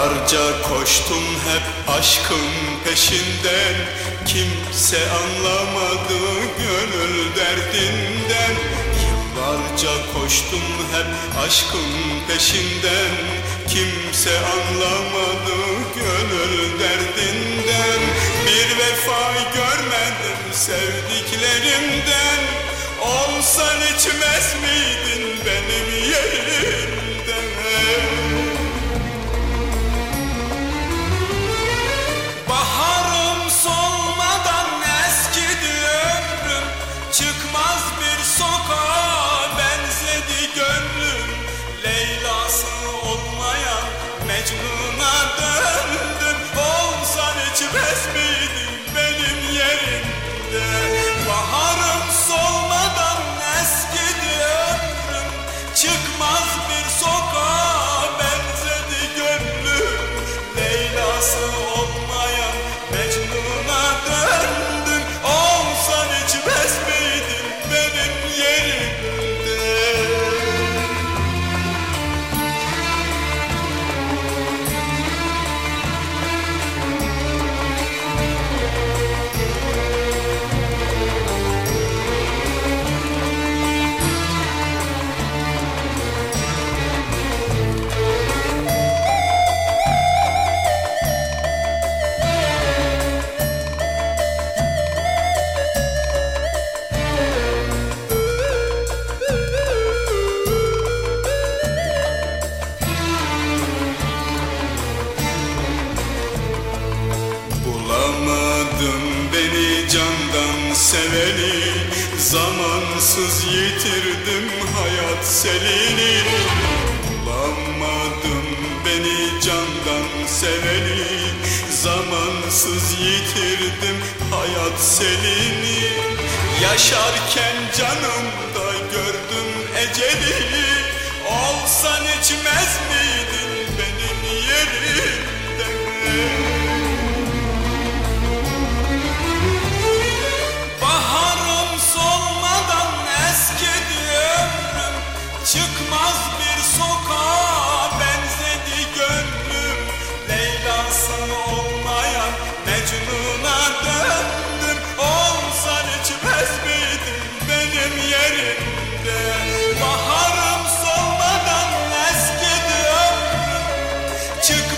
Yıllarca koştum hep aşkın peşinden Kimse anlamadı gönül derdinden. Yıllarca koştum hep aşkın peşinden. Kimse anlamadı gönül derdinden. Bir vefa görmedim sevdiklerimden. Olsan içmez miydin Mecnun'a seveni Zamansız yitirdim hayat selini. Bulamadım beni candan seveni Zamansız yitirdim hayat selini. Yaşarken canımda gördüm eceli. Olsan içmez miydin benim yerimde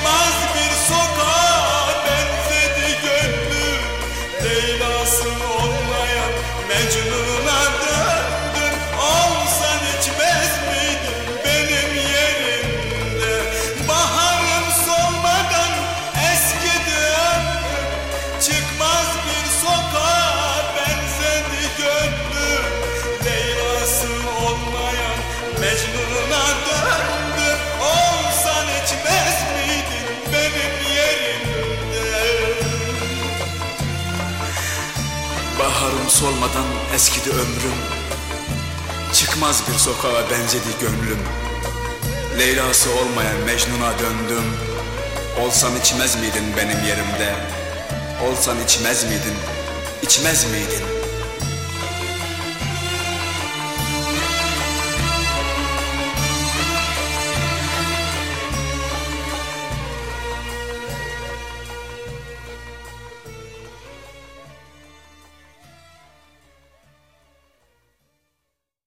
Çıkmaz bir sokağa benzedi gönlüm. Leyla'sı olmayan Mecnun'a döndüm. Olsan içmez miydin benim yerimde? Baharım solmadan eskidi Çıkmaz bir sokağa benzedi gönlüm. Leyla'sı olmayan Mecnun'a döndüm Baharım solmadan eskidi ömrüm. Çıkmaz bir sokağa benzedi gönlüm. Leyla'sı olmayan Mecnun'a döndüm. Olsan içmez miydin benim yerimde? Olsan içmez miydin? İçmez miydin